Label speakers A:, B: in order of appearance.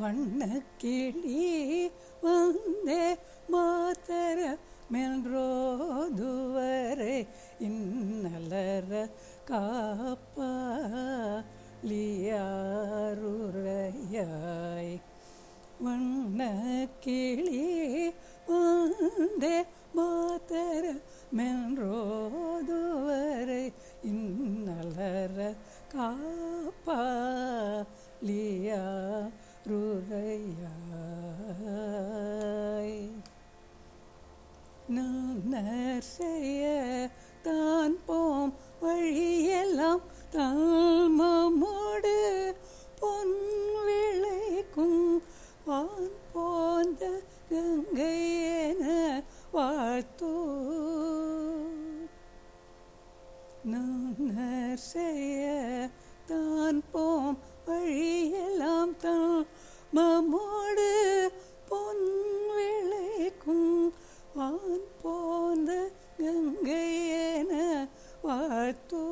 A: வண்ணக்கிளி வந்தே மாத்தர மென்றோதுவரை இன்னலர காப்பாலியாருரையாய். வண்ணக்கிளி வந்தே மாத்தர மென்றோதுவரை இன்னலர காப்பாலியா காப்பாலியாருரையாய் நன்னர் செய்ய தான் போம் வழியெல்லாம் தாமமோடு பொன் விளைக்கும் வான் போந்த கங்கையென வாழ்த்தோ. நன்னர் செய்ய தான் போ மமோடு பொன் விளைக்கும் வான் போந்த கங்கை வாழ்த்தோ